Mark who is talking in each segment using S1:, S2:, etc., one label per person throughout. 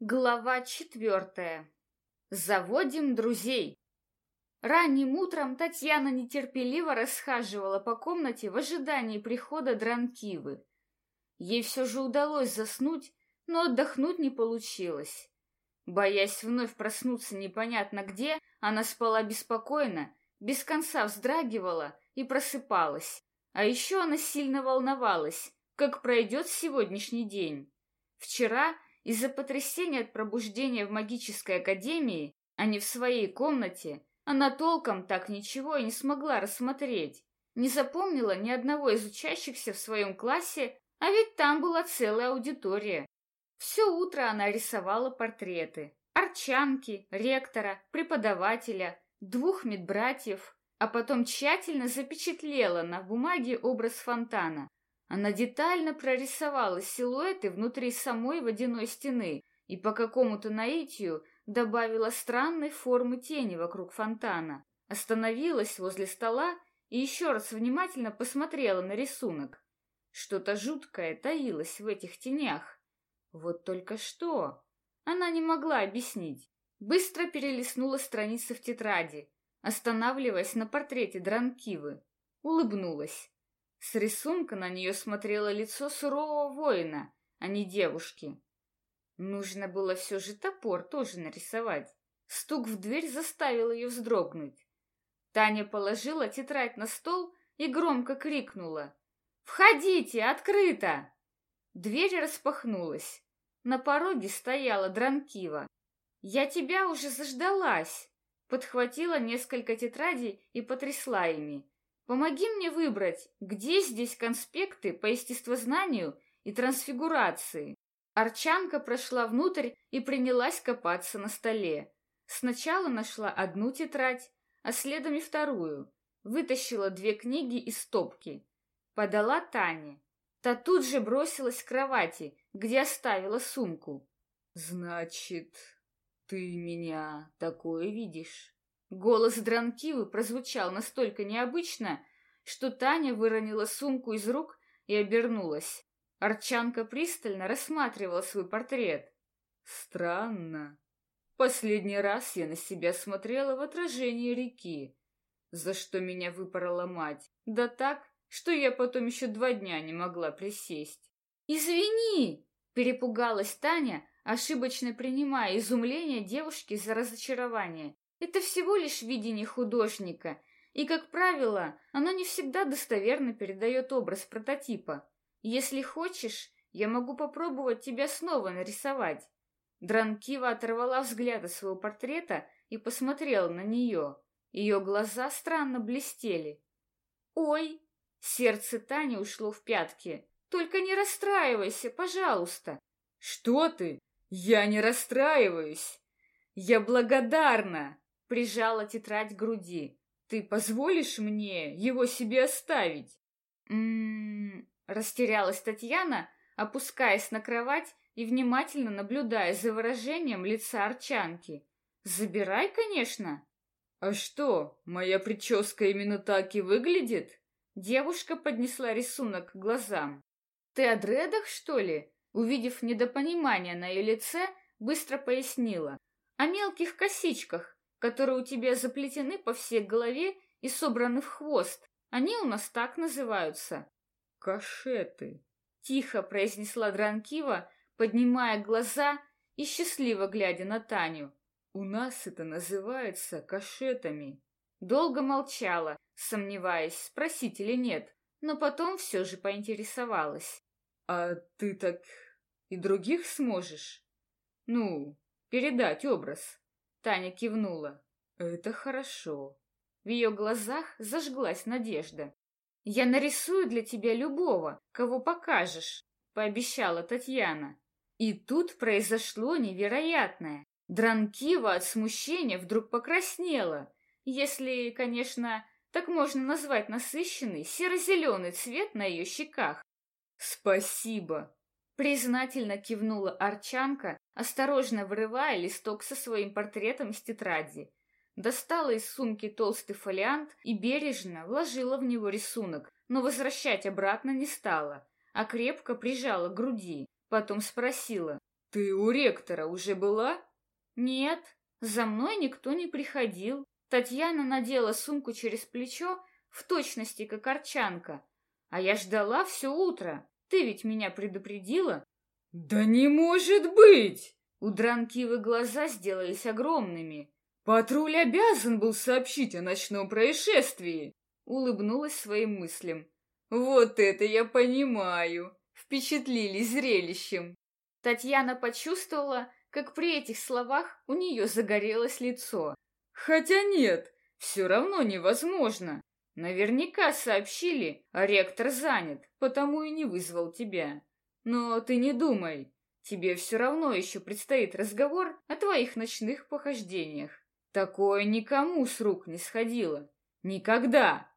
S1: Глава четвертая. Заводим друзей. Ранним утром Татьяна нетерпеливо расхаживала по комнате в ожидании прихода Дранкивы. Ей все же удалось заснуть, но отдохнуть не получилось. Боясь вновь проснуться непонятно где, она спала беспокойно, без конца вздрагивала и просыпалась. А еще она сильно волновалась, как пройдет сегодняшний день. Вчера из-за потрясения от пробуждения в магической академии, а не в своей комнате, она толком так ничего и не смогла рассмотреть. Не запомнила ни одного из учащихся в своем классе, а ведь там была целая аудитория. Все утро она рисовала портреты. Арчанки, ректора, преподавателя, двух медбратьев, а потом тщательно запечатлела на бумаге образ фонтана, она детально прорисовала силуэты внутри самой водяной стены и по какому-то наитию добавила странной формы тени вокруг фонтана. Остановилась возле стола и еще раз внимательно посмотрела на рисунок. Что-то жуткое таилось в этих тенях. Вот только что! Она не могла объяснить. Быстро перелистнула страницы в тетради, останавливаясь на портрете Дранкивы. Улыбнулась. С рисунка на нее смотрело лицо сурового воина, а не девушки. Нужно было все же топор тоже нарисовать. Стук в дверь заставил ее вздрогнуть. Таня положила тетрадь на стол и громко крикнула. «Входите! Открыто!» Дверь распахнулась. На пороге стояла Дранкива. «Я тебя уже заждалась!» Подхватила несколько тетрадей и потрясла ими. Помоги мне выбрать, где здесь конспекты по естествознанию и трансфигурации. Арчанка прошла внутрь и принялась копаться на столе. Сначала нашла одну тетрадь, а следом и вторую. Вытащила две книги из стопки. Подала Тане. Та тут же бросилась к кровати, где оставила сумку. «Значит, ты меня такое видишь?» Голос Дранкивы прозвучал настолько необычно, что Таня выронила сумку из рук и обернулась. Арчанка пристально рассматривала свой портрет. Странно. Последний раз я на себя смотрела в отражении реки, за что меня выпорола мать. Да так, что я потом еще два дня не могла присесть. «Извини!» — перепугалась Таня, ошибочно принимая изумление девушки за разочарование. Это всего лишь видение художника, и, как правило, оно не всегда достоверно передает образ прототипа. Если хочешь, я могу попробовать тебя снова нарисовать. Дранкива оторвала взгляд от своего портрета и посмотрела на нее. Ее глаза странно блестели. «Ой!» Сердце Тани ушло в пятки. «Только не расстраивайся, пожалуйста!» «Что ты? Я не расстраиваюсь! Я благодарна!» Прижала тетрадь к груди. «Ты позволишь мне его себе оставить?» «М-м-м...» растерялась Татьяна, опускаясь на кровать и внимательно наблюдая за выражением лица Арчанки. «Забирай, конечно!» «А что, моя прическа именно так и выглядит?» Девушка поднесла рисунок к глазам. «Ты о дредах, что ли?» Увидев недопонимание на ее лице, быстро пояснила. «О мелких косичках, которые у тебя заплетены по всей голове и собраны в хвост. Они у нас так называются. Кашеты. Тихо произнесла Дранкива, поднимая глаза и счастливо глядя на Таню. У нас это называется кашетами. Долго молчала, сомневаясь, спросить или нет, но потом все же поинтересовалась. А ты так и других сможешь? Ну, передать образ. Таня кивнула. Это хорошо. В ее глазах зажглась надежда. Я нарисую для тебя любого, кого покажешь, пообещала Татьяна. И тут произошло невероятное. Дранкива от смущения вдруг покраснела, если, конечно, так можно назвать насыщенный серо-зеленый цвет на ее щеках. «Спасибо!» Признательно кивнула Арчанка, осторожно вырывая листок со своим портретом из тетради. Достала из сумки толстый фолиант и бережно вложила в него рисунок, но возвращать обратно не стала, а крепко прижала к груди. Потом спросила, Ты у ректора уже была? Нет, за мной никто не приходил. Татьяна надела сумку через плечо, в точности как арчанка. А я ждала все утро. Ты ведь меня предупредила? Да не может быть! У Дранкивы глаза сделались огромными. Патруль обязан был сообщить о ночном происшествии. Улыбнулась своим мыслям. Вот это я понимаю. Впечатлили зрелищем. Татьяна почувствовала, как при этих словах у нее загорелось лицо. Хотя нет, все равно невозможно. Наверняка сообщили, а ректор занят, потому и не вызвал тебя. Но ты не думай, тебе все равно еще предстоит разговор о твоих ночных похождениях. Такое никому с рук не сходило. Никогда.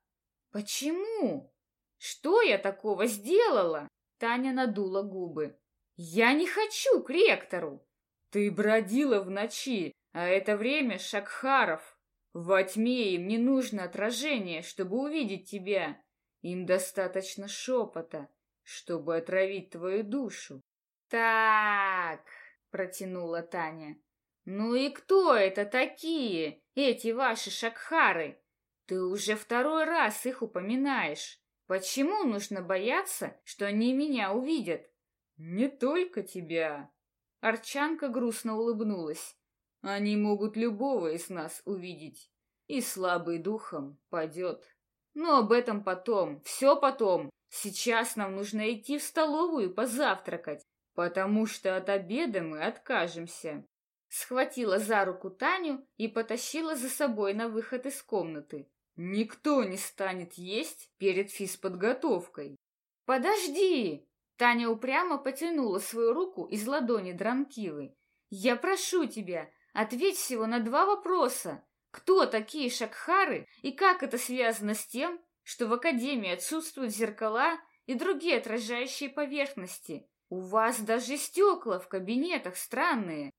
S1: Почему? Что я такого сделала? Таня надула губы. Я не хочу к ректору. Ты бродила в ночи, а это время Шакхаров. Во тьме им не нужно отражение, чтобы увидеть тебя. Им достаточно шепота, чтобы отравить твою душу. Так, протянула Таня. Ну и кто это такие, эти ваши шакхары? Ты уже второй раз их упоминаешь. Почему нужно бояться, что они меня увидят? Не только тебя. Арчанка грустно улыбнулась. Они могут любого из нас увидеть. И слабый духом падет. Но об этом потом, все потом. Сейчас нам нужно идти в столовую позавтракать, потому что от обеда мы откажемся. Схватила за руку Таню и потащила за собой на выход из комнаты. Никто не станет есть перед физподготовкой. Подожди! Таня упрямо потянула свою руку из ладони Дранкивы. Я прошу тебя, ответь всего на два вопроса. Кто такие шакхары и как это связано с тем, что в академии отсутствуют зеркала и другие отражающие поверхности? У вас даже стекла в кабинетах странные.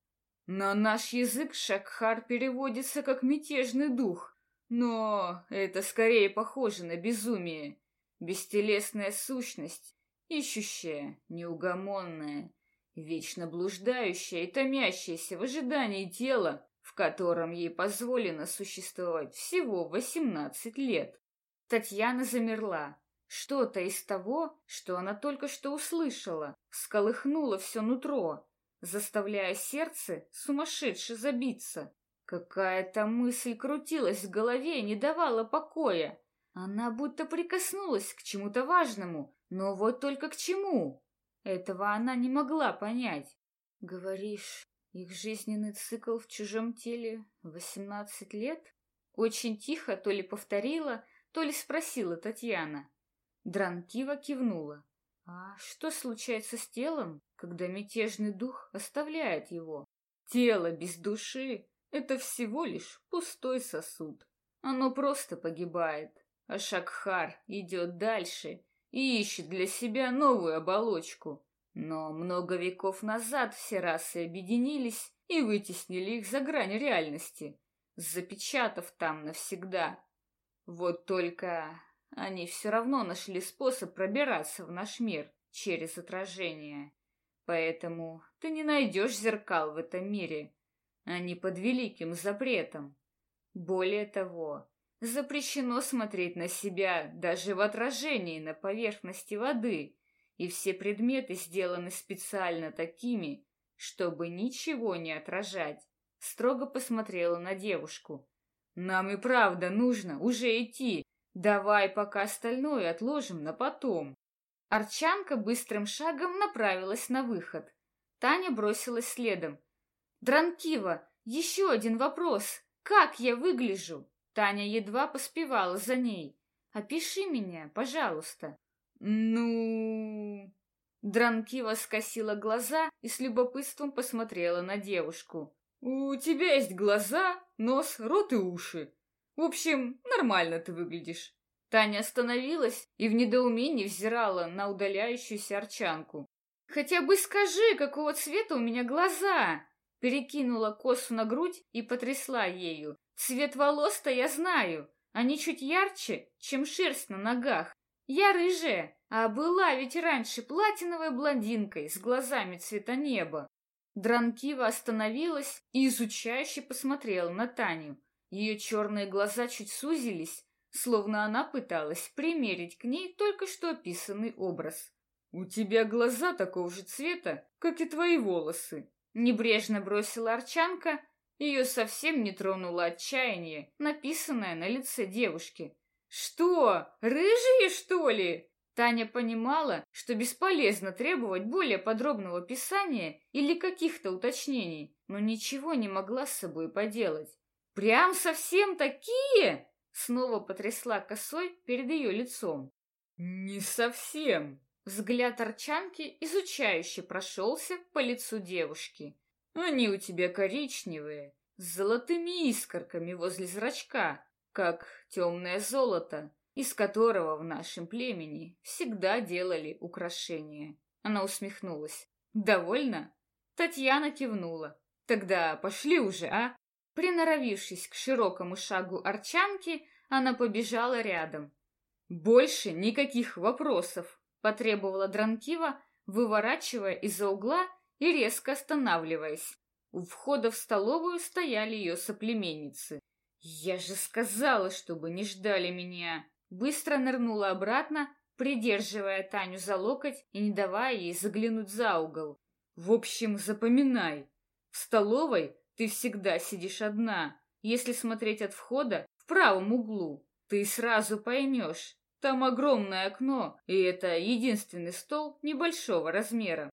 S1: На наш язык шакхар переводится как мятежный дух, но это скорее похоже на безумие. Бестелесная сущность, ищущая, неугомонная, вечно блуждающая и томящаяся в ожидании тела, в котором ей позволено существовать всего восемнадцать лет. Татьяна замерла. Что-то из того, что она только что услышала, всколыхнуло все нутро, заставляя сердце сумасшедше забиться. Какая-то мысль крутилась в голове и не давала покоя. Она будто прикоснулась к чему-то важному, но вот только к чему? Этого она не могла понять. Говоришь, их жизненный цикл в чужом теле восемнадцать лет? Очень тихо то ли повторила, то ли спросила Татьяна. Дранкива кивнула. А что случается с телом, когда мятежный дух оставляет его? Тело без души это всего лишь пустой сосуд. Оно просто погибает, а Шакхар идет дальше и ищет для себя новую оболочку. Но много веков назад все расы объединились и вытеснили их за грань реальности, запечатав там навсегда. Вот только они все равно нашли способ пробираться в наш мир через отражение. Поэтому ты не найдешь зеркал в этом мире, они под великим запретом. Более того, запрещено смотреть на себя даже в отражении на поверхности воды, и все предметы сделаны специально такими, чтобы ничего не отражать. Строго посмотрела на девушку. «Нам и правда нужно уже идти. Давай пока остальное отложим на потом». Арчанка быстрым шагом направилась на выход. Таня бросилась следом. Дранкива, еще один вопрос. Как я выгляжу? Таня едва поспевала за ней. Опиши меня, пожалуйста. Ну... Дранкива скосила глаза и с любопытством посмотрела на девушку. «У тебя есть глаза, нос, рот и уши. В общем, нормально ты выглядишь». Таня остановилась и в недоумении взирала на удаляющуюся арчанку. «Хотя бы скажи, какого цвета у меня глаза!» Перекинула косу на грудь и потрясла ею. Цвет волос-то я знаю. Они чуть ярче, чем шерсть на ногах. Я рыжая, а была ведь раньше платиновой блондинкой с глазами цвета неба. Дранкива остановилась и изучающе посмотрела на Таню. Ее черные глаза чуть сузились, словно она пыталась примерить к ней только что описанный образ. «У тебя глаза такого же цвета, как и твои волосы», — небрежно бросила Арчанка. Ее совсем не тронуло отчаяние, написанное на лице девушки. «Что, рыжие, что ли?» Таня понимала, что бесполезно требовать более подробного описания или каких-то уточнений, но ничего не могла с собой поделать. «Прям совсем такие?» Снова потрясла косой перед ее лицом. «Не совсем!» Взгляд Арчанки изучающе прошелся по лицу девушки. «Они у тебя коричневые, с золотыми искорками возле зрачка, как темное золото, из которого в нашем племени всегда делали украшения». Она усмехнулась. «Довольно?» Татьяна кивнула. «Тогда пошли уже, а?» Приноровившись к широкому шагу арчанки, она побежала рядом. «Больше никаких вопросов!» — потребовала Дранкива, выворачивая из-за угла и резко останавливаясь. У входа в столовую стояли ее соплеменницы. «Я же сказала, чтобы не ждали меня!» Быстро нырнула обратно, придерживая Таню за локоть и не давая ей заглянуть за угол. «В общем, запоминай, в столовой ты всегда сидишь одна. Если смотреть от входа, в правом углу, ты сразу поймешь. Там огромное окно, и это единственный стол небольшого размера.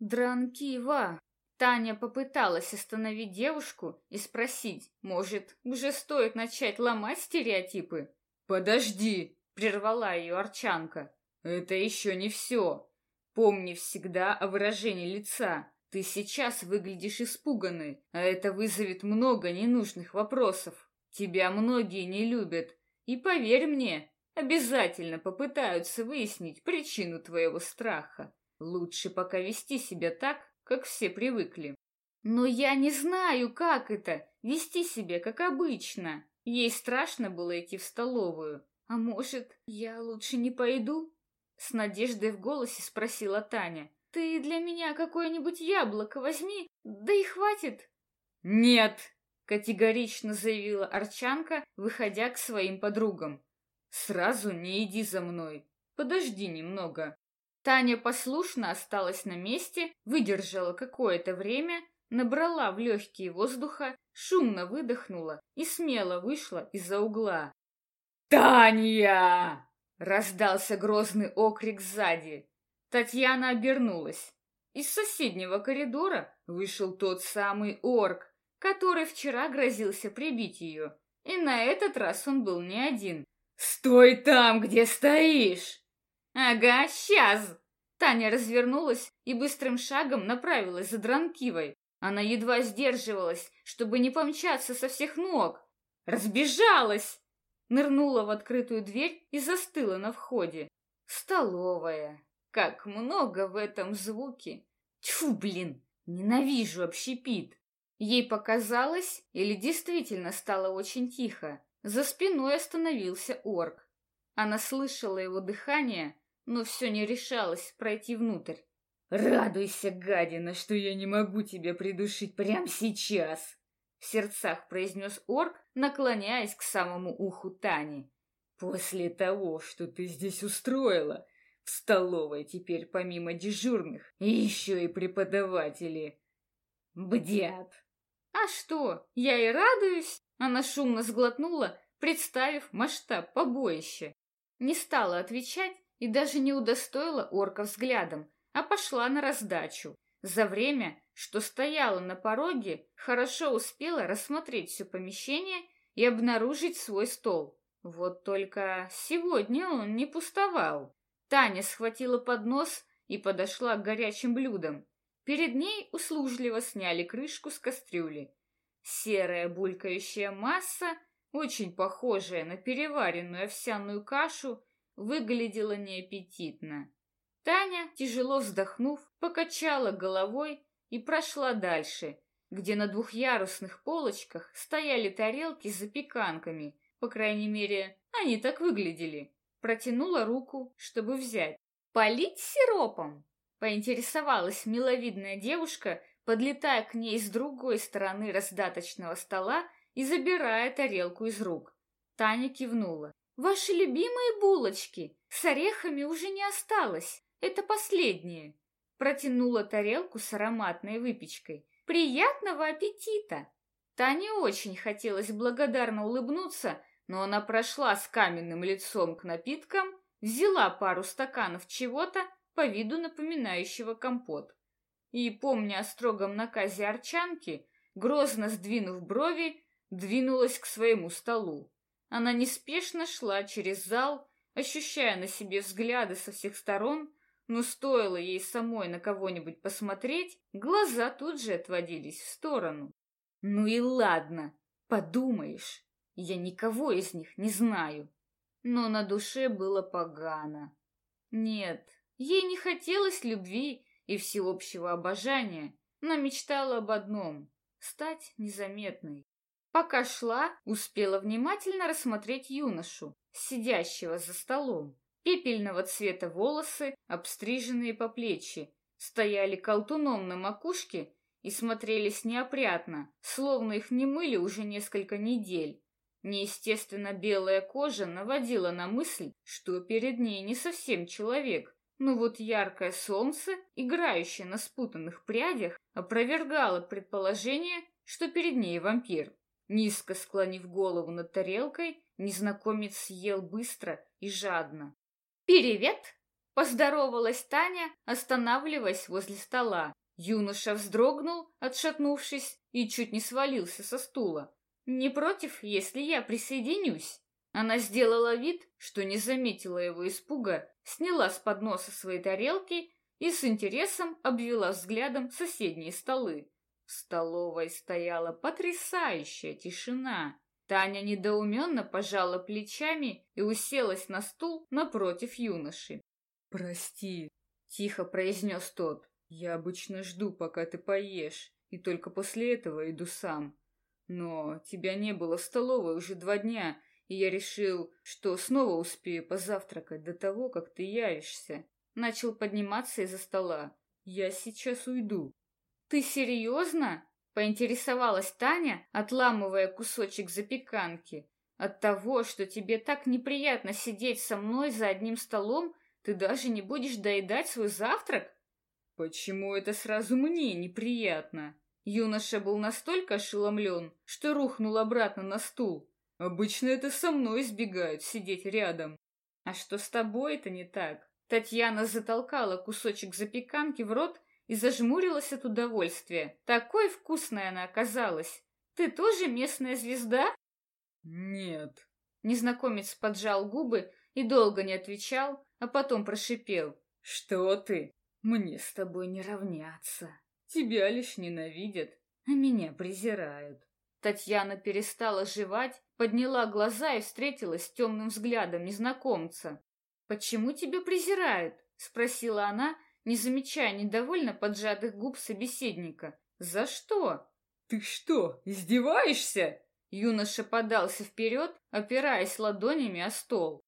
S1: Дранкива. Таня попыталась остановить девушку и спросить, может, уже стоит начать ломать стереотипы? «Подожди!» — прервала ее Арчанка. «Это еще не все. Помни всегда о выражении лица. Ты сейчас выглядишь испуганной, а это вызовет много ненужных вопросов. Тебя многие не любят. И поверь мне, обязательно попытаются выяснить причину твоего страха. Лучше пока вести себя так, как все привыкли. Но я не знаю, как это — вести себя, как обычно. Ей страшно было идти в столовую. А может, я лучше не пойду? С надеждой в голосе спросила Таня. Ты для меня какое-нибудь яблоко возьми, да и хватит. Нет, категорично заявила Арчанка, выходя к своим подругам. Сразу не иди за мной. Подожди немного. Таня послушно осталась на месте, выдержала какое-то время, набрала в легкие воздуха, шумно выдохнула и смело вышла из-за угла. «Таня!» — раздался грозный окрик сзади. Татьяна обернулась. Из соседнего коридора вышел тот самый орк, который вчера грозился прибить ее. И на этот раз он был не один. «Стой там, где стоишь!» «Ага, сейчас!» Таня развернулась и быстрым шагом направилась за Дранкивой. Она едва сдерживалась, чтобы не помчаться со всех ног. «Разбежалась!» Нырнула в открытую дверь и застыла на входе. «Столовая!» Как много в этом звуке! Тьфу, блин! Ненавижу общепит! Ей показалось, или действительно стало очень тихо. За спиной остановился орк. Она слышала его дыхание, но все не решалось пройти внутрь. «Радуйся, гадина, что я не могу тебя придушить прямо сейчас!» В сердцах произнес орк, наклоняясь к самому уху Тани. «После того, что ты здесь устроила, в столовой теперь помимо дежурных еще и преподаватели. Бдят. А что, я и радуюсь. Она шумно сглотнула, представив масштаб побоища. Не стала отвечать и даже не удостоила орка взглядом, а пошла на раздачу. За время, что стояла на пороге, хорошо успела рассмотреть все помещение и обнаружить свой стол. Вот только сегодня он не пустовал. Таня схватила поднос и подошла к горячим блюдам. Перед ней услужливо сняли крышку с кастрюли. Серая булькающая масса, очень похожая на переваренную овсяную кашу, выглядела неаппетитно. Таня, тяжело вздохнув, покачала головой и прошла дальше, где на двухъярусных полочках стояли тарелки с запеканками, по крайней мере, они так выглядели. Протянула руку, чтобы взять. «Полить сиропом?» Поинтересовалась миловидная девушка, подлетая к ней с другой стороны раздаточного стола и забирая тарелку из рук. Таня кивнула. «Ваши любимые булочки! С орехами уже не осталось. Это последние!» Протянула тарелку с ароматной выпечкой. «Приятного аппетита!» Тане очень хотелось благодарно улыбнуться, но она прошла с каменным лицом к напиткам, взяла пару стаканов чего-то, по виду напоминающего компот. И, помня о строгом наказе Арчанки, грозно сдвинув брови, двинулась к своему столу. Она неспешно шла через зал, ощущая на себе взгляды со всех сторон, но стоило ей самой на кого-нибудь посмотреть, глаза тут же отводились в сторону. Ну и ладно, подумаешь, я никого из них не знаю. Но на душе было погано. Нет, ей не хотелось любви и всеобщего обожания, но мечтала об одном — стать незаметной. Пока шла, успела внимательно рассмотреть юношу, сидящего за столом. Пепельного цвета волосы, обстриженные по плечи, стояли колтуном на макушке и смотрелись неопрятно, словно их не мыли уже несколько недель. Неестественно белая кожа наводила на мысль, что перед ней не совсем человек, но вот яркое солнце, играющее на спутанных прядях, опровергало предположение, что перед ней вампир. Низко склонив голову над тарелкой, незнакомец съел быстро и жадно. «Привет!» — поздоровалась Таня, останавливаясь возле стола. Юноша вздрогнул, отшатнувшись, и чуть не свалился со стула. «Не против, если я присоединюсь?» Она сделала вид, что не заметила его испуга, сняла с подноса свои тарелки и с интересом обвела взглядом соседние столы. В столовой стояла потрясающая тишина. Таня недоуменно пожала плечами и уселась на стул напротив юноши.
S2: «Прости», — тихо произнес тот. «Я обычно жду, пока ты поешь, и только после этого иду сам. Но тебя не было в столовой уже два дня, и я решил, что снова успею позавтракать до того, как ты явишься». Начал подниматься из-за стола. «Я сейчас уйду».
S1: «Ты серьезно?» — поинтересовалась Таня, отламывая кусочек запеканки. «От того, что тебе так неприятно сидеть со мной за одним столом, ты даже не будешь доедать свой завтрак?»
S2: «Почему это сразу мне неприятно?»
S1: Юноша был настолько ошеломлен, что рухнул обратно на стул.
S2: «Обычно это со мной избегают сидеть рядом».
S1: «А что с тобой это не так?» Татьяна затолкала кусочек запеканки в рот и зажмурилась от удовольствия. Такой вкусной она оказалась. Ты тоже местная звезда?
S2: Нет.
S1: Незнакомец поджал губы и долго не отвечал, а потом прошипел.
S2: Что ты? Мне с тобой не равняться. Тебя лишь ненавидят, а меня презирают.
S1: Татьяна перестала жевать, подняла глаза и встретилась с темным взглядом незнакомца. «Почему тебя презирают?» — спросила она, не замечая недовольно поджатых губ собеседника. «За что?»
S2: «Ты что, издеваешься?»
S1: Юноша подался вперед, опираясь ладонями о стол.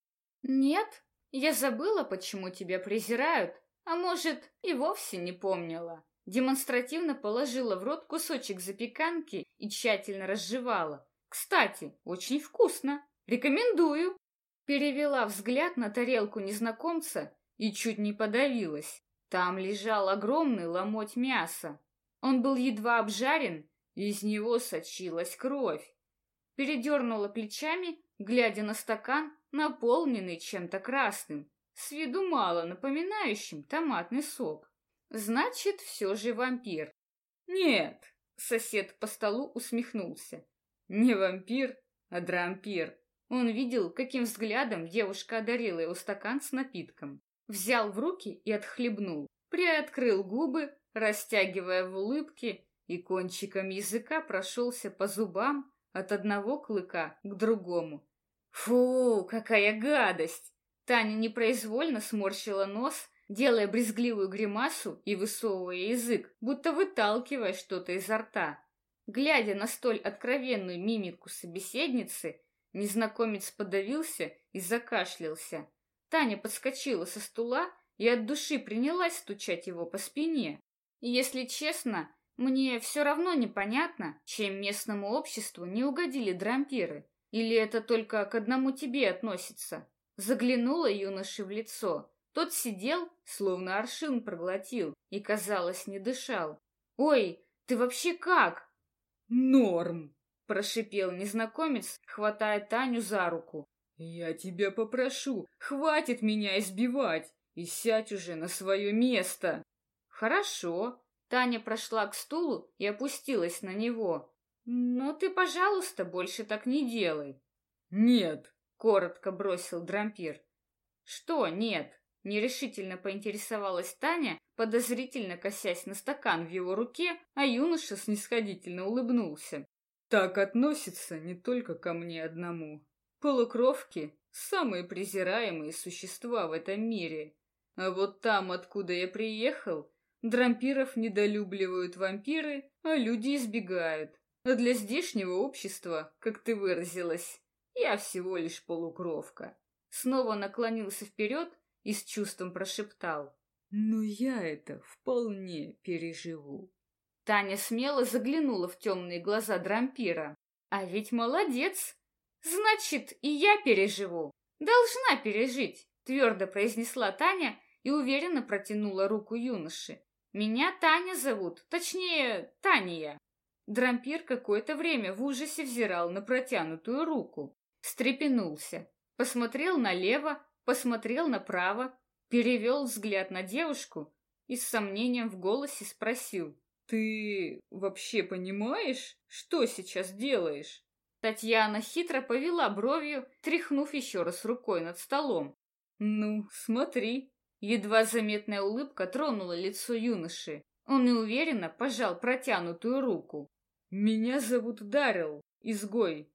S1: «Нет, я забыла, почему тебя презирают, а может, и вовсе не помнила». Демонстративно положила в рот кусочек запеканки и тщательно разжевала. «Кстати, очень вкусно. Рекомендую!» Перевела взгляд на тарелку незнакомца и чуть не подавилась. Там лежал огромный ломоть мяса. Он был едва обжарен, и из него сочилась кровь. Передернула плечами, глядя на стакан, наполненный чем-то красным, с виду мало напоминающим томатный сок. Значит, все же вампир. Нет, сосед по столу усмехнулся. Не вампир, а дрампир. Он видел, каким взглядом девушка одарила его стакан с напитком взял в руки и отхлебнул, приоткрыл губы, растягивая в улыбке, и кончиком языка прошелся по зубам от одного клыка к другому. Фу, какая гадость! Таня непроизвольно сморщила нос, делая брезгливую гримасу и высовывая язык, будто выталкивая что-то изо рта. Глядя на столь откровенную мимику собеседницы, незнакомец подавился и закашлялся. Таня подскочила со стула и от души принялась стучать его по спине. И, если честно, Мне все равно непонятно, чем местному обществу не угодили дрампиры. Или это только к одному тебе относится? Заглянула юноше в лицо. Тот сидел, словно аршин проглотил, и, казалось, не дышал. «Ой, ты вообще как?»
S2: «Норм!»
S1: — прошипел незнакомец, хватая Таню за руку.
S2: «Я тебя попрошу, хватит меня избивать и сядь уже на свое место!»
S1: «Хорошо». Таня прошла к стулу и опустилась на него. «Но ты, пожалуйста, больше так не делай».
S2: «Нет», —
S1: коротко бросил Дрампир. «Что нет?» — нерешительно поинтересовалась Таня, подозрительно косясь на стакан в его руке, а юноша снисходительно улыбнулся.
S2: «Так относится не только ко мне одному. Полукровки — самые презираемые существа в этом мире. А вот там, откуда я приехал, дрампиров недолюбливают вампиры, а люди избегают. А для здешнего общества, как ты выразилась, я всего лишь полукровка. Снова наклонился вперед и с чувством прошептал. Но я это вполне переживу.
S1: Таня смело заглянула в темные глаза дрампира. А ведь молодец. Значит, и я переживу. Должна пережить, твердо произнесла Таня и уверенно протянула руку юноше. Меня Таня зовут, точнее, Таня. Дрампир какое-то время в ужасе взирал на протянутую руку. Встрепенулся. Посмотрел налево, посмотрел направо, перевел взгляд на девушку и с сомнением в голосе спросил.
S2: «Ты вообще понимаешь, что сейчас делаешь?»
S1: Татьяна хитро повела бровью, тряхнув еще раз рукой над столом.
S2: «Ну, смотри».
S1: Едва заметная улыбка тронула лицо юноши. Он неуверенно пожал протянутую руку.
S2: «Меня зовут Дарил, изгой.